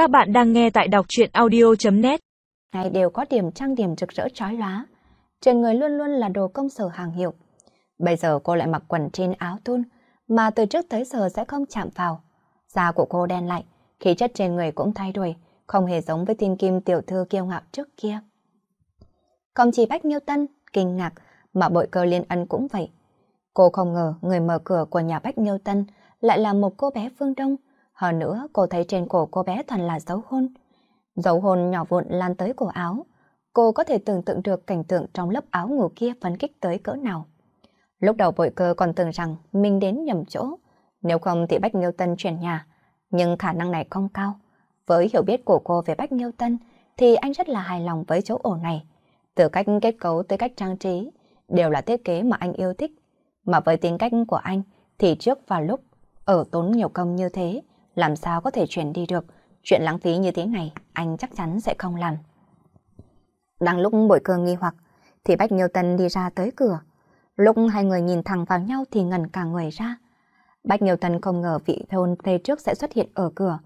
Các bạn đang nghe tại đọc chuyện audio.net Ngày đều có điểm trang điểm rực rỡ trói lóa. Trên người luôn luôn là đồ công sở hàng hiệu. Bây giờ cô lại mặc quần trên áo thun mà từ trước tới giờ sẽ không chạm vào. Da của cô đen lại, khí chất trên người cũng thay đổi, không hề giống với thiên kim tiểu thư kiêu ngạo trước kia. Không chỉ Bách Nhiêu Tân, kinh ngạc, mà bội cơ liên ân cũng vậy. Cô không ngờ người mở cửa của nhà Bách Nhiêu Tân lại là một cô bé phương Đông. Hơn nữa, cô thấy trên cổ cô bé toàn là dấu hôn. Dấu hôn nhỏ vụn lan tới cổ áo. Cô có thể tưởng tượng được cảnh tượng trong lớp áo ngủ kia phấn kích tới cỡ nào. Lúc đầu bội cơ còn tưởng rằng mình đến nhầm chỗ. Nếu không thì Bách Nhiêu Tân chuyển nhà. Nhưng khả năng này không cao. Với hiểu biết của cô về Bách Nhiêu Tân thì anh rất là hài lòng với chỗ ổ này. Từ cách kết cấu tới cách trang trí đều là thiết kế mà anh yêu thích. Mà với tính cách của anh thì trước và lúc ở tốn nhiều công như thế, làm sao có thể chuyển đi được. Chuyện lãng phí như thế này, anh chắc chắn sẽ không làm. Đang lúc bội cơ nghi hoặc, thì Bách Nhiêu Tân đi ra tới cửa. Lúc hai người nhìn thẳng vào nhau thì ngẩn cả người ra. Bách Nhiêu Tân không ngờ vị thôn thê trước sẽ xuất hiện ở cửa.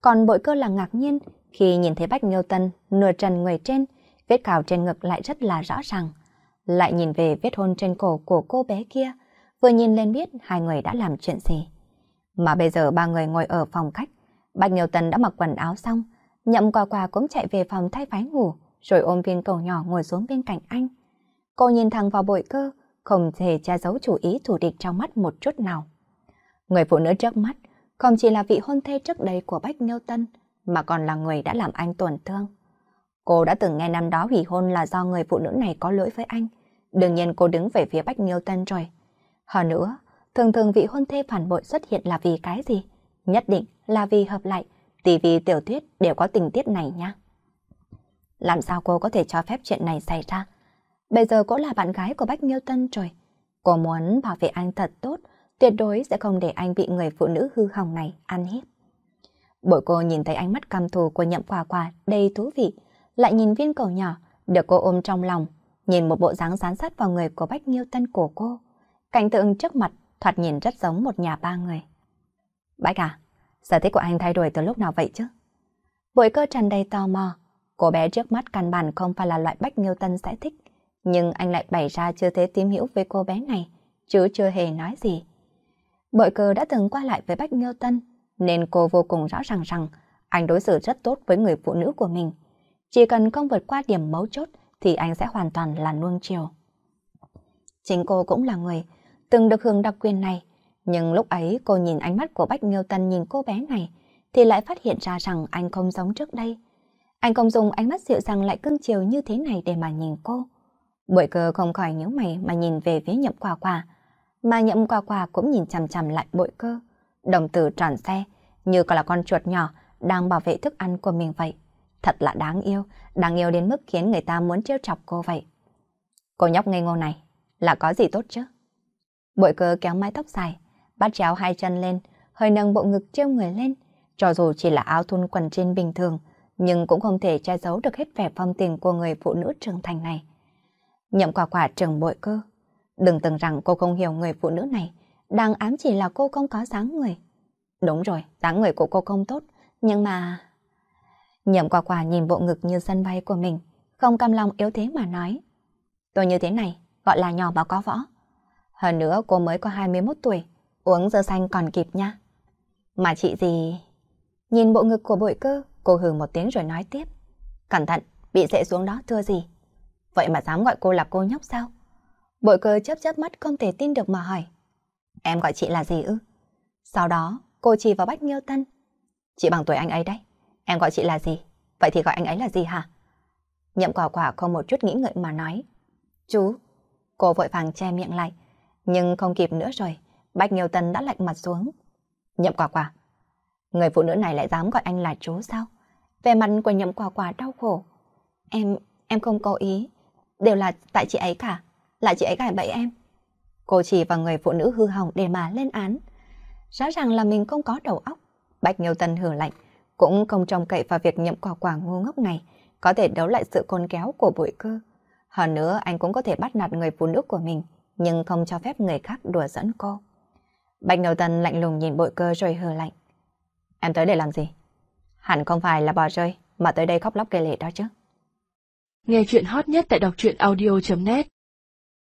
Còn bội cơ là ngạc nhiên khi nhìn thấy Bách Nhiêu Tân nửa trần người trên, vết cào trên ngực lại rất là rõ ràng. Lại nhìn về vết hôn trên cổ của cô bé kia, vừa nhìn lên biết hai người đã làm chuyện gì. Mà bây giờ ba người ngồi ở phòng khách, Bạch Nhiều Tần đã mặc quần áo xong, nhậm quà quà cũng chạy về phòng thay váy ngủ, rồi ôm viên cầu nhỏ ngồi xuống bên cạnh anh. Cô nhìn thẳng vào bội cơ, không thể che giấu chủ ý thủ địch trong mắt một chút nào. Người phụ nữ trước mắt không chỉ là vị hôn thê trước đây của Bách Nhiêu Tân, mà còn là người đã làm anh tổn thương. Cô đã từng nghe năm đó hủy hôn là do người phụ nữ này có lỗi với anh. Đương nhiên cô đứng về phía Bách Nhiêu Tân rồi. Hơn nữa, thường thường vị hôn thê phản bội xuất hiện là vì cái gì? Nhất định là vì hợp lại, tỷ vì tiểu thuyết đều có tình tiết này nha. Làm sao cô có thể cho phép chuyện này xảy ra? Bây giờ cô là bạn gái của Bách nghiêu Tân rồi. Cô muốn bảo vệ anh thật tốt, tuyệt đối sẽ không để anh bị người phụ nữ hư hỏng này ăn hiếp. Bội cô nhìn thấy ánh mắt căm thù của nhậm quà quà đầy thú vị, lại nhìn viên cầu nhỏ, được cô ôm trong lòng, nhìn một bộ dáng dán sát vào người của Bách nghiêu Tân của cô. Cảnh tượng trước mặt thoạt nhìn rất giống một nhà ba người. Bách à, sở thích của anh thay đổi từ lúc nào vậy chứ? Bội cơ tràn đầy tò mò, cô bé trước mắt căn bản không phải là loại Bách Nghiêu Tân sẽ thích, nhưng anh lại bày ra chưa thế tìm hiểu với cô bé này, chứ chưa hề nói gì. Bội cơ đã từng qua lại với Bách Nhiêu Tân, nên cô vô cùng rõ ràng rằng anh đối xử rất tốt với người phụ nữ của mình. Chỉ cần không vượt qua điểm mấu chốt thì anh sẽ hoàn toàn là nuông chiều. Chính cô cũng là người từng được hưởng đặc quyền này, nhưng lúc ấy cô nhìn ánh mắt của Bách Nghiêu Tân nhìn cô bé này thì lại phát hiện ra rằng anh không giống trước đây. Anh không dùng ánh mắt dịu dàng lại cưng chiều như thế này để mà nhìn cô. Bội cơ không khỏi nhíu mày mà nhìn về phía nhậm quà quà, mà nhậm quà quà cũng nhìn chằm chằm lại bội cơ. Đồng tử tròn xe, như còn là con chuột nhỏ đang bảo vệ thức ăn của mình vậy. Thật là đáng yêu, đáng yêu đến mức khiến người ta muốn trêu chọc cô vậy. Cô nhóc ngây ngô này, là có gì tốt chứ? Bội cơ kéo mái tóc dài, bắt chéo hai chân lên, hơi nâng bộ ngực treo người lên. Cho dù chỉ là áo thun quần trên bình thường, nhưng cũng không thể che giấu được hết vẻ phong tình của người phụ nữ trưởng thành này. Nhậm quả quả trừng bội cơ. Đừng tưởng rằng cô không hiểu người phụ nữ này, đang ám chỉ là cô không có dáng người. Đúng rồi, dáng người của cô không tốt, nhưng mà... Nhậm quả quả nhìn bộ ngực như sân bay của mình, không cam lòng yếu thế mà nói. Tôi như thế này, gọi là nhỏ mà có võ. Hơn nữa cô mới có 21 tuổi, uống dơ xanh còn kịp nha. Mà chị gì... Nhìn bộ ngực của bội cơ, cô hừ một tiếng rồi nói tiếp. Cẩn thận, bị dễ xuống đó thưa gì. Vậy mà dám gọi cô là cô nhóc sao? Bội cơ chớp chớp mắt không thể tin được mà hỏi. Em gọi chị là gì ư? Sau đó, cô chỉ vào Bách Nghiêu Tân. Chị bằng tuổi anh ấy đấy. Em gọi chị là gì? Vậy thì gọi anh ấy là gì hả? Nhậm quả quả không một chút nghĩ ngợi mà nói. Chú. Cô vội vàng che miệng lại. Nhưng không kịp nữa rồi. Bách Nghiêu Tân đã lạnh mặt xuống. Nhậm quả quả. Người phụ nữ này lại dám gọi anh là chú sao? Về mặt của nhậm quả quả đau khổ. Em, em không có ý. Đều là tại chị ấy cả. Là chị ấy gài bẫy em. Cô chỉ vào người phụ nữ hư hỏng để mà lên án. Rõ ràng là mình không có đầu óc. Bách Nghiêu Tân hử lạnh cũng không trông cậy vào việc nhậm quả quả ngu ngốc này có thể đấu lại sự côn kéo của bụi cơ. Hơn nữa anh cũng có thể bắt nạt người phụ nữ của mình, nhưng không cho phép người khác đùa dẫn cô. Bạch Đầu Tần lạnh lùng nhìn bội cơ rồi hờ lạnh. Em tới để làm gì? Hẳn không phải là bỏ rơi, mà tới đây khóc lóc kể lệ đó chứ. Nghe chuyện hot nhất tại đọc truyện audio.net